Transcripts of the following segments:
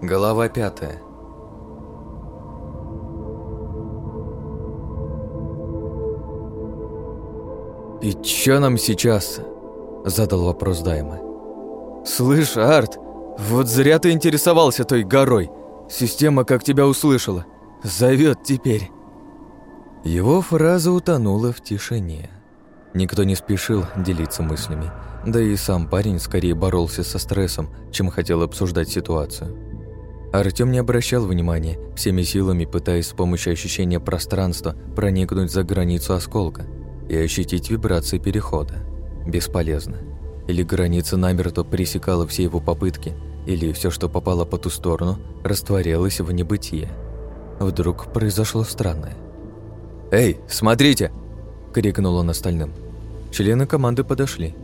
Голова пятая. «И чё нам сейчас?» – задал вопрос Дайма. «Слышь, Арт, вот зря ты интересовался той горой. Система как тебя услышала. Зовет теперь». Его фраза утонула в тишине. Никто не спешил делиться мыслями, да и сам парень скорее боролся со стрессом, чем хотел обсуждать ситуацию. Артём не обращал внимания, всеми силами пытаясь с помощью ощущения пространства проникнуть за границу осколка и ощутить вибрации перехода. Бесполезно. Или граница намертво пересекала все его попытки, или все, что попало по ту сторону, растворялось в небытие. Вдруг произошло странное. «Эй, смотрите!» – крикнул он остальным. Члены команды подошли.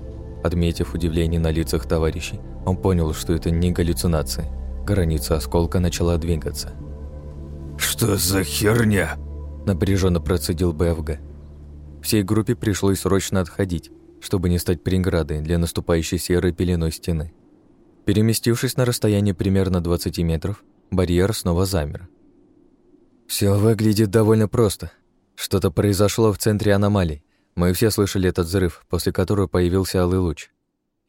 Отметив удивление на лицах товарищей, он понял, что это не галлюцинации. Граница осколка начала двигаться. «Что за херня?» – напряженно процедил БФГ. Всей группе пришлось срочно отходить, чтобы не стать преградой для наступающей серой пеленой стены. Переместившись на расстояние примерно 20 метров, барьер снова замер. Все выглядит довольно просто. Что-то произошло в центре аномалий. Мы все слышали этот взрыв, после которого появился алый луч.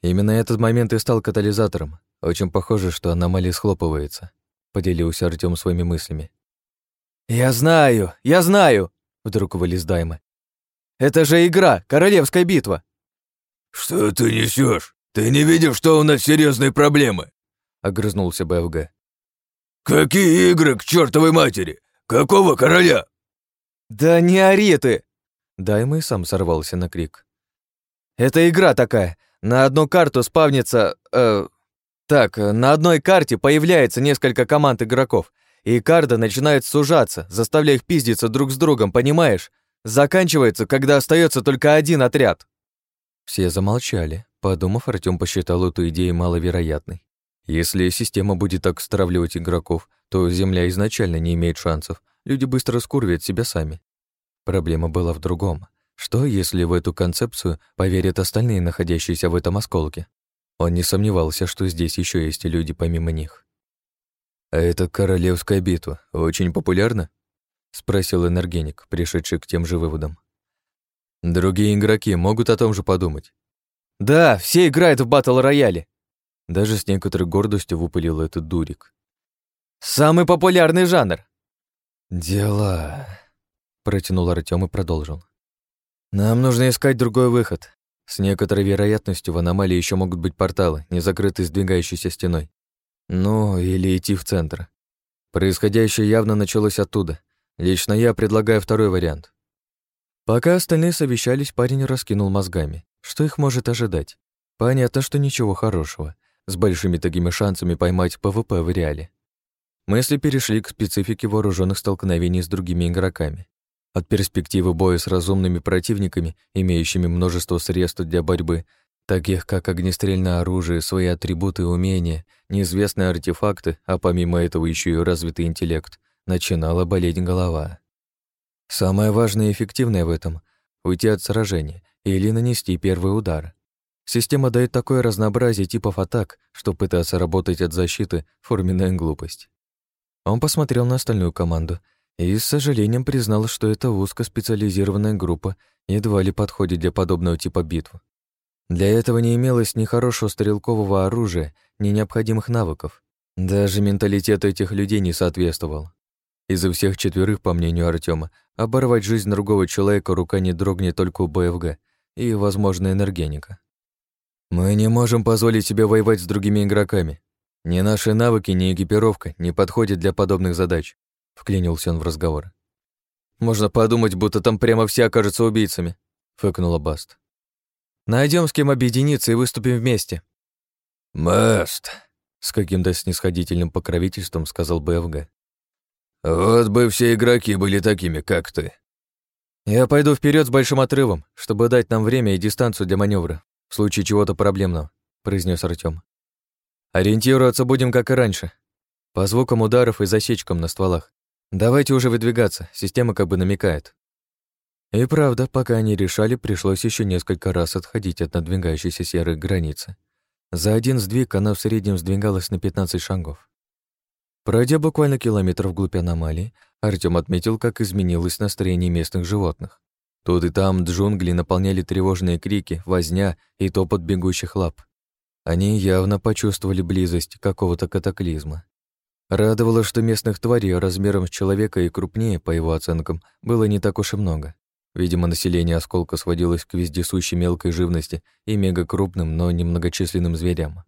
Именно этот момент и стал катализатором. Очень похоже, что аномалия схлопывается, поделился Артём своими мыслями. «Я знаю, я знаю!» Вдруг вылез Дайма. «Это же игра, королевская битва!» «Что ты несешь? Ты не видел, что у нас серьезные проблемы?» Огрызнулся БФГ. «Какие игры к чертовой матери? Какого короля?» «Да не ори ты!» Дайма и сам сорвался на крик. «Это игра такая. На одну карту спавнится... Э, так, на одной карте появляется несколько команд игроков, и карта начинает сужаться, заставляя их пиздиться друг с другом, понимаешь? Заканчивается, когда остается только один отряд». Все замолчали. Подумав, Артём посчитал эту идею маловероятной. Если система будет так стравливать игроков, то Земля изначально не имеет шансов. Люди быстро скурвят себя сами. Проблема была в другом. Что, если в эту концепцию поверят остальные, находящиеся в этом осколке? Он не сомневался, что здесь еще есть люди помимо них. «А это королевская битва очень популярна?» — спросил энергеник, пришедший к тем же выводам. «Другие игроки могут о том же подумать». «Да, все играют в батл-рояле!» Даже с некоторой гордостью выпалил этот дурик. «Самый популярный жанр!» «Дела...» — протянул Артём и продолжил. «Нам нужно искать другой выход. С некоторой вероятностью в аномалии еще могут быть порталы, не закрытые сдвигающейся стеной. Ну, или идти в центр. Происходящее явно началось оттуда. Лично я предлагаю второй вариант. Пока остальные совещались, парень раскинул мозгами. Что их может ожидать? Понятно, что ничего хорошего. С большими такими шансами поймать PvP в реале. Мысли перешли к специфике вооруженных столкновений с другими игроками. От перспективы боя с разумными противниками, имеющими множество средств для борьбы, таких как огнестрельное оружие, свои атрибуты и умения, неизвестные артефакты, а помимо этого еще и развитый интеллект, начинала болеть голова. Самое важное и эффективное в этом — уйти от сражения или нанести первый удар. Система дает такое разнообразие типов атак, что пытаться работать от защиты — форменная глупость. Он посмотрел на остальную команду — и с сожалением признал, что эта узкоспециализированная группа едва ли подходит для подобного типа битв. Для этого не имелось ни хорошего стрелкового оружия, ни необходимых навыков. Даже менталитет этих людей не соответствовал. Из-за всех четверых, по мнению Артема, оборвать жизнь другого человека рука не дрогнет только у БФГ и, возможно, энергеника. Мы не можем позволить себе воевать с другими игроками. Ни наши навыки, ни экипировка не подходят для подобных задач. Вклинился он в разговор. «Можно подумать, будто там прямо все окажутся убийцами», — фыкнула Баст. Найдем с кем объединиться и выступим вместе». «Маст», — с каким-то снисходительным покровительством сказал БФГ. «Вот бы все игроки были такими, как ты». «Я пойду вперед с большим отрывом, чтобы дать нам время и дистанцию для маневра, в случае чего-то проблемного», — произнес Артём. «Ориентироваться будем, как и раньше, по звукам ударов и засечкам на стволах. Давайте уже выдвигаться, система как бы намекает. И правда, пока они решали, пришлось еще несколько раз отходить от надвигающейся серой границы. За один сдвиг она в среднем сдвигалась на 15 шагов. Пройдя буквально километр вглубь аномалии, Артём отметил, как изменилось настроение местных животных. Тут и там джунгли наполняли тревожные крики, возня и топот бегущих лап. Они явно почувствовали близость какого-то катаклизма. Радовало, что местных тварей размером с человека и крупнее, по его оценкам, было не так уж и много. Видимо, население осколка сводилось к вездесущей мелкой живности и мегакрупным, но немногочисленным зверям.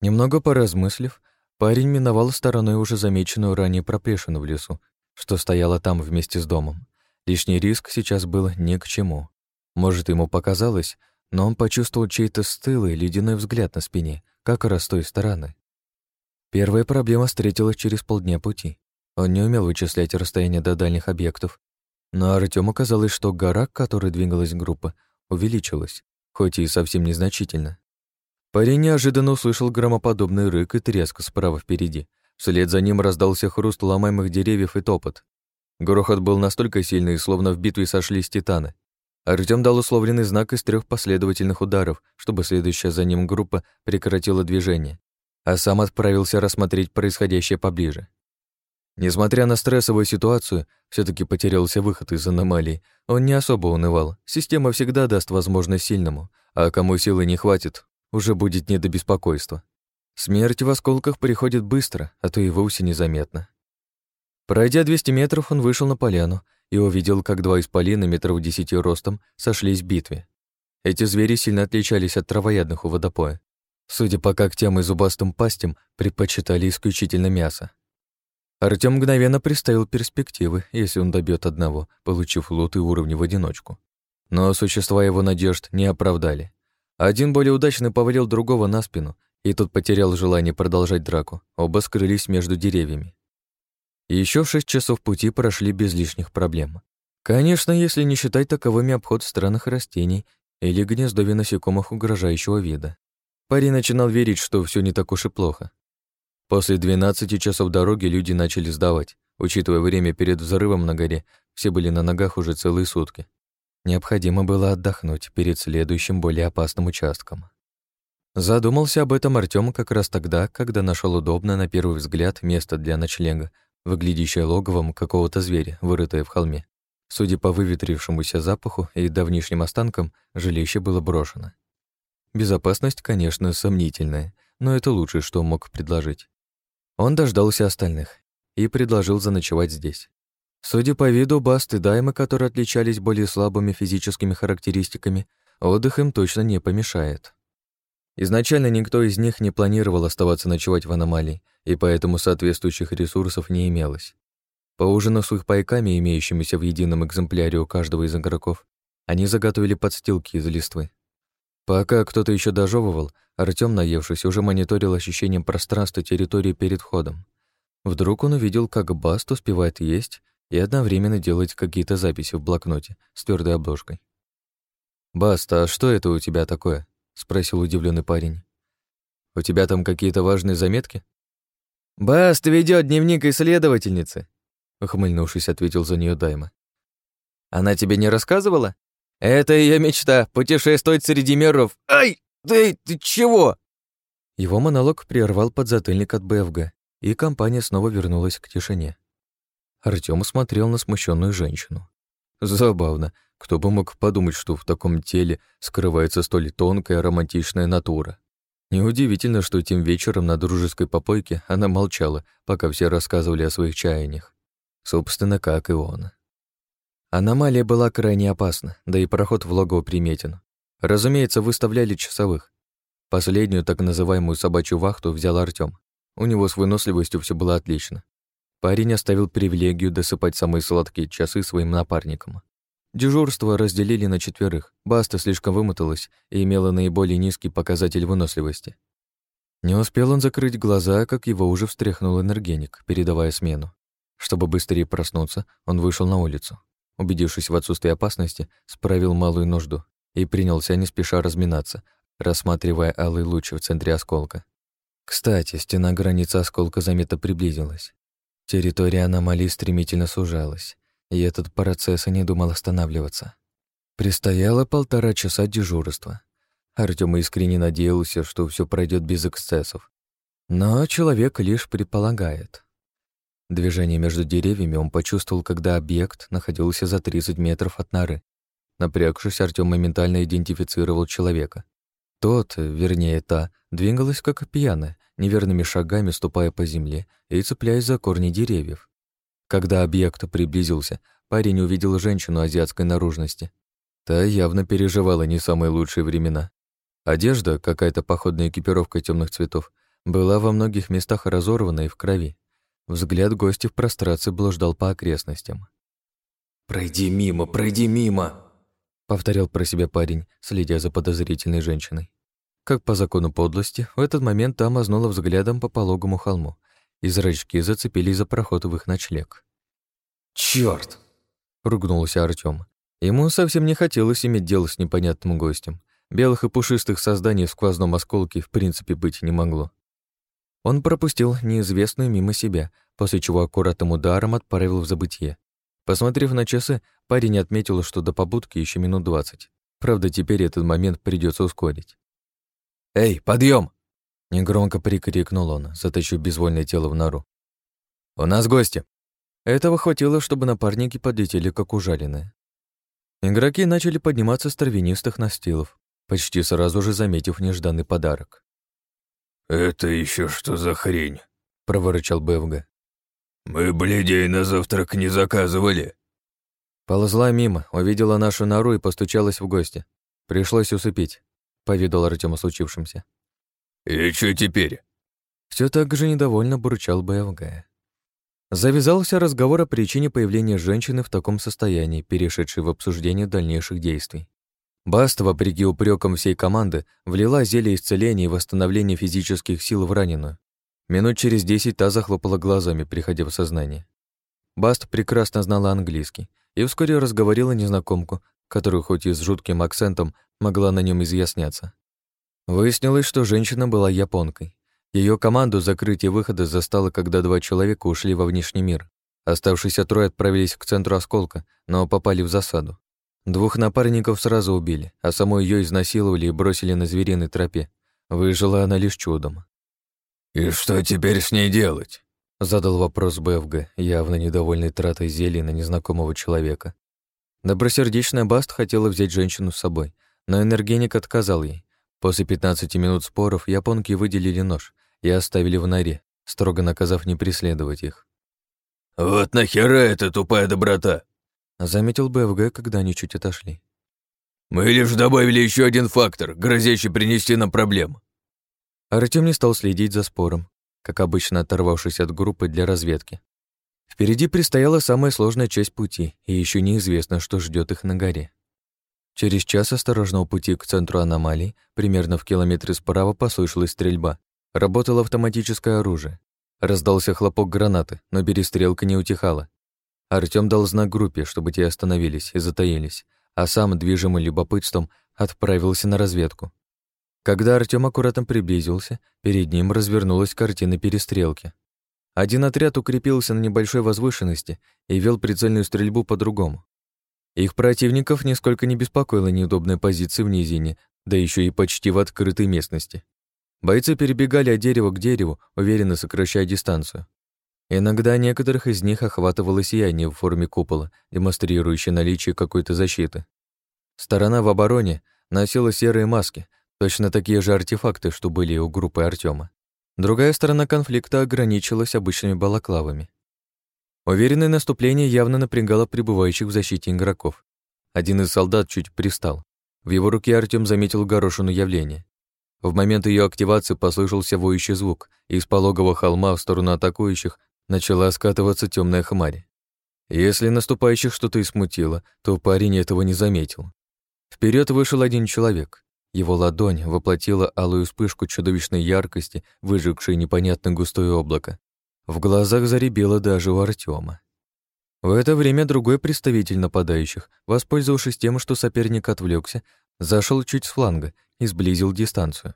Немного поразмыслив, парень миновал стороной уже замеченную ранее проплешину в лесу, что стояла там вместе с домом. Лишний риск сейчас был ни к чему. Может, ему показалось, но он почувствовал чей-то стылый ледяной взгляд на спине, как раз с той стороны. Первая проблема встретилась через полдня пути. Он не умел вычислять расстояние до дальних объектов, но Артёму казалось, что гора, к которой двигалась группа, увеличилась, хоть и совсем незначительно. Парень неожиданно услышал громоподобный рык и треск справа впереди. Вслед за ним раздался хруст ломаемых деревьев и топот. Грохот был настолько сильный, словно в битве сошлись титаны. Артём дал условленный знак из трех последовательных ударов, чтобы следующая за ним группа прекратила движение а сам отправился рассмотреть происходящее поближе. Несмотря на стрессовую ситуацию, все таки потерялся выход из аномалии. Он не особо унывал. Система всегда даст возможность сильному, а кому силы не хватит, уже будет не до беспокойства. Смерть в осколках приходит быстро, а то и вовсе незаметно. Пройдя 200 метров, он вышел на поляну и увидел, как два исполина метров десяти ростом сошлись в битве. Эти звери сильно отличались от травоядных у водопоя. Судя по когтям и зубастым пастям, предпочитали исключительно мясо. Артём мгновенно представил перспективы, если он добьет одного, получив лут и уровни в одиночку. Но существа его надежд не оправдали. Один более удачно повалил другого на спину, и тот потерял желание продолжать драку. Оба скрылись между деревьями. Еще шесть часов пути прошли без лишних проблем. Конечно, если не считать таковыми обход странных растений или гнездовья насекомых угрожающего вида. Парень начинал верить, что все не так уж и плохо. После 12 часов дороги люди начали сдавать. Учитывая время перед взрывом на горе, все были на ногах уже целые сутки. Необходимо было отдохнуть перед следующим более опасным участком. Задумался об этом Артём как раз тогда, когда нашел удобное на первый взгляд место для ночлега, выглядящее логовом какого-то зверя, вырытое в холме. Судя по выветрившемуся запаху и давнишним останкам, жилище было брошено. Безопасность, конечно, сомнительная, но это лучшее, что мог предложить. Он дождался остальных и предложил заночевать здесь. Судя по виду, Баст и Даймы, которые отличались более слабыми физическими характеристиками, отдых им точно не помешает. Изначально никто из них не планировал оставаться ночевать в аномалии, и поэтому соответствующих ресурсов не имелось. Поужинав с пайками, имеющимися в едином экземпляре у каждого из игроков, они заготовили подстилки из листвы. Пока кто-то еще дожевывал, Артём, наевшись, уже мониторил ощущением пространства территории перед входом. Вдруг он увидел, как Баст успевает есть и одновременно делать какие-то записи в блокноте с твердой обложкой. «Баст, а что это у тебя такое?» — спросил удивленный парень. «У тебя там какие-то важные заметки?» «Баст ведет дневник исследовательницы», — ухмыльнувшись, ответил за нее Дайма. «Она тебе не рассказывала? Это ее мечта — путешествовать среди миров. Ай! Ты, ты чего?» Его монолог прервал подзатыльник от БФГ, и компания снова вернулась к тишине. Артём смотрел на смущенную женщину. Забавно, кто бы мог подумать, что в таком теле скрывается столь тонкая романтичная натура. Неудивительно, что тем вечером на дружеской попойке она молчала, пока все рассказывали о своих чаяниях. Собственно, как и он. Аномалия была крайне опасна, да и проход в логово приметен. Разумеется, выставляли часовых. Последнюю так называемую собачью вахту взял Артём. У него с выносливостью все было отлично. Парень оставил привилегию досыпать самые сладкие часы своим напарникам. Дежурство разделили на четверых. Баста слишком вымоталась и имела наиболее низкий показатель выносливости. Не успел он закрыть глаза, как его уже встряхнул энергеник, передавая смену. Чтобы быстрее проснуться, он вышел на улицу убедившись в отсутствии опасности, справил малую нужду и принялся не спеша разминаться, рассматривая алый луч в центре осколка. Кстати, стена границы осколка заметно приблизилась. Территория аномалии стремительно сужалась, и этот процесс и не думал останавливаться. Предстояло полтора часа дежурства. Артём искренне надеялся, что все пройдет без эксцессов. Но человек лишь предполагает. Движение между деревьями он почувствовал, когда объект находился за 30 метров от норы. Напрягшись, Артём моментально идентифицировал человека. Тот, вернее, та, двигалась как пьяная, неверными шагами ступая по земле и цепляясь за корни деревьев. Когда объект приблизился, парень увидел женщину азиатской наружности. Та явно переживала не самые лучшие времена. Одежда, какая-то походная экипировка темных цветов, была во многих местах разорвана и в крови. Взгляд гостя в прострации блуждал по окрестностям. «Пройди мимо, пройди мимо!» повторял про себя парень, следя за подозрительной женщиной. Как по закону подлости, в этот момент та мазнула взглядом по пологому холму, и зрачки зацепились за проход в их ночлег. «Чёрт!» — ругнулся Артём. Ему совсем не хотелось иметь дело с непонятным гостем. Белых и пушистых созданий в сквозном осколке в принципе быть не могло. Он пропустил неизвестную мимо себя, после чего аккуратным ударом отправил в забытье. Посмотрев на часы, парень отметил, что до побудки еще минут двадцать. Правда, теперь этот момент придется ускорить. «Эй, подъем! Негромко прикрикнул он, затащив безвольное тело в нору. «У нас гости!» Этого хватило, чтобы напарники подлетели, как ужаленные. Игроки начали подниматься с травянистых настилов, почти сразу же заметив нежданный подарок. «Это еще что за хрень?» — проворычал Бевга. «Мы бледей на завтрак не заказывали». Ползла мимо, увидела нашу нору и постучалась в гости. Пришлось усыпить, повидал Артём о случившемся. «И что теперь?» Все так же недовольно бурчал БФГ. Завязался разговор о причине появления женщины в таком состоянии, перешедшей в обсуждение дальнейших действий. Баст, вопреки упрекам всей команды, влила зелье исцеления и восстановления физических сил в раненую. Минут через десять та захлопала глазами, приходя в сознание. Баст прекрасно знала английский и вскоре разговорила незнакомку, которую хоть и с жутким акцентом могла на нем изъясняться. Выяснилось, что женщина была японкой. Ее команду закрытия выхода застало, когда два человека ушли во внешний мир. Оставшиеся трое отправились к центру осколка, но попали в засаду. Двух напарников сразу убили, а саму ее изнасиловали и бросили на звериной тропе. Выжила она лишь чудом. «И что теперь с ней делать?» Задал вопрос БФГ, явно недовольный тратой зелий на незнакомого человека. Добросердечная Баст хотела взять женщину с собой, но энергеник отказал ей. После 15 минут споров японки выделили нож и оставили в норе, строго наказав не преследовать их. «Вот нахера эта тупая доброта?» Заметил БФГ, когда они чуть отошли. «Мы лишь добавили еще один фактор, грозящий принести нам проблем». Артем не стал следить за спором, как обычно оторвавшись от группы для разведки. Впереди предстояла самая сложная часть пути, и еще неизвестно, что ждет их на горе. Через час осторожного пути к центру аномалий, примерно в километре справа, послышалась стрельба. Работало автоматическое оружие. Раздался хлопок гранаты, но перестрелка не утихала. Артём дал знак группе, чтобы те остановились и затаились, а сам, движимый любопытством, отправился на разведку. Когда Артём аккуратно приблизился, перед ним развернулась картина перестрелки. Один отряд укрепился на небольшой возвышенности и вел прицельную стрельбу по-другому. Их противников нисколько не беспокоила неудобная позиция в низине, да еще и почти в открытой местности. Бойцы перебегали от дерева к дереву, уверенно сокращая дистанцию. Иногда некоторых из них охватывало сияние в форме купола, демонстрирующее наличие какой-то защиты. Сторона в обороне носила серые маски, Точно такие же артефакты, что были у группы Артема. Другая сторона конфликта ограничилась обычными балаклавами. Уверенное наступление явно напрягало пребывающих в защите игроков. Один из солдат чуть пристал. В его руке Артем заметил горошину явления. В момент ее активации послышался воющий звук, и из пологого холма в сторону атакующих начала скатываться темная хмарь. Если наступающих что-то и смутило, то парень этого не заметил. Вперед вышел один человек. Его ладонь воплотила алую вспышку чудовищной яркости, выжигшей непонятно густое облако. В глазах заребело даже у Артема. В это время другой представитель нападающих, воспользовавшись тем, что соперник отвлекся, зашел чуть с фланга и сблизил дистанцию.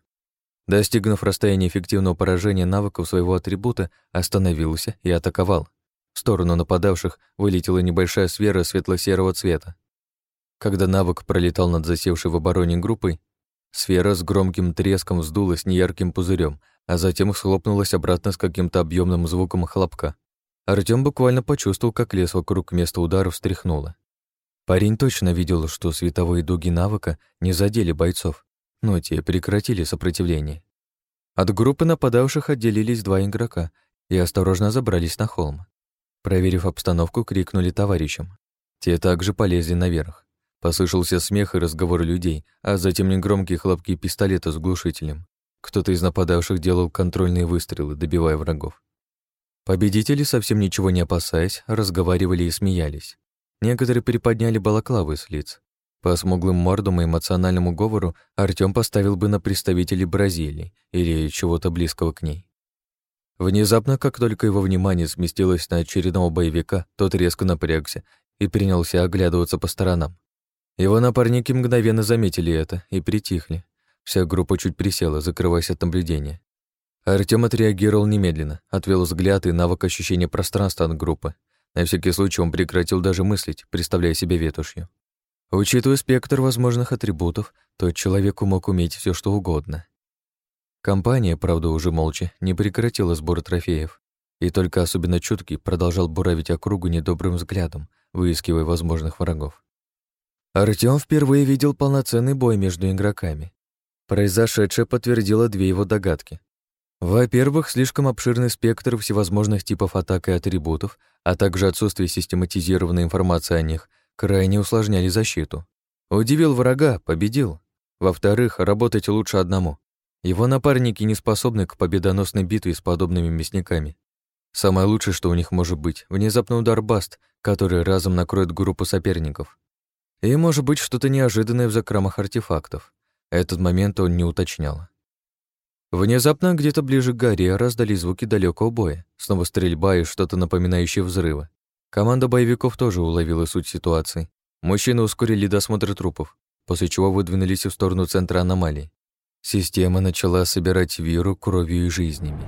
Достигнув расстояния эффективного поражения навыков своего атрибута, остановился и атаковал. В сторону нападавших вылетела небольшая сфера светло-серого цвета. Когда навык пролетал над засевшей в обороне группой, Сфера с громким треском вздулась неярким пузырем, а затем схлопнулась обратно с каким-то объемным звуком хлопка. Артём буквально почувствовал, как лес вокруг места удара встряхнуло. Парень точно видел, что световые дуги навыка не задели бойцов, но те прекратили сопротивление. От группы нападавших отделились два игрока и осторожно забрались на холм. Проверив обстановку, крикнули товарищам. Те также полезли наверх. Послышался смех и разговор людей, а затем негромкие хлопки пистолета с глушителем. Кто-то из нападавших делал контрольные выстрелы, добивая врагов. Победители, совсем ничего не опасаясь, разговаривали и смеялись. Некоторые приподняли балаклавы с лиц. По смуглым мордам и эмоциональному говору Артём поставил бы на представителей Бразилии или чего-то близкого к ней. Внезапно, как только его внимание сместилось на очередного боевика, тот резко напрягся и принялся оглядываться по сторонам. Его напарники мгновенно заметили это и притихли. Вся группа чуть присела, закрываясь от наблюдения. Артём отреагировал немедленно, отвел взгляд и навык ощущения пространства от группы. На всякий случай он прекратил даже мыслить, представляя себя ветушью. Учитывая спектр возможных атрибутов, то человеку мог уметь все что угодно. Компания, правда, уже молча, не прекратила сбор трофеев, и только особенно чуткий продолжал буравить округу недобрым взглядом, выискивая возможных врагов. Артём впервые видел полноценный бой между игроками. Произошедшее подтвердило две его догадки. Во-первых, слишком обширный спектр всевозможных типов атак и атрибутов, а также отсутствие систематизированной информации о них крайне усложняли защиту. Удивил врага, победил. Во-вторых, работать лучше одному. Его напарники не способны к победоносной битве с подобными мясниками. Самое лучшее, что у них может быть, внезапный удар Баст, который разом накроет группу соперников. И может быть что-то неожиданное в закромах артефактов. Этот момент он не уточнял. Внезапно где-то ближе к горе раздались звуки далекого боя. Снова стрельба и что-то напоминающее взрывы. Команда боевиков тоже уловила суть ситуации. Мужчины ускорили досмотр трупов, после чего выдвинулись в сторону центра аномалий. Система начала собирать виру кровью и жизнями.